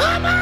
Come on!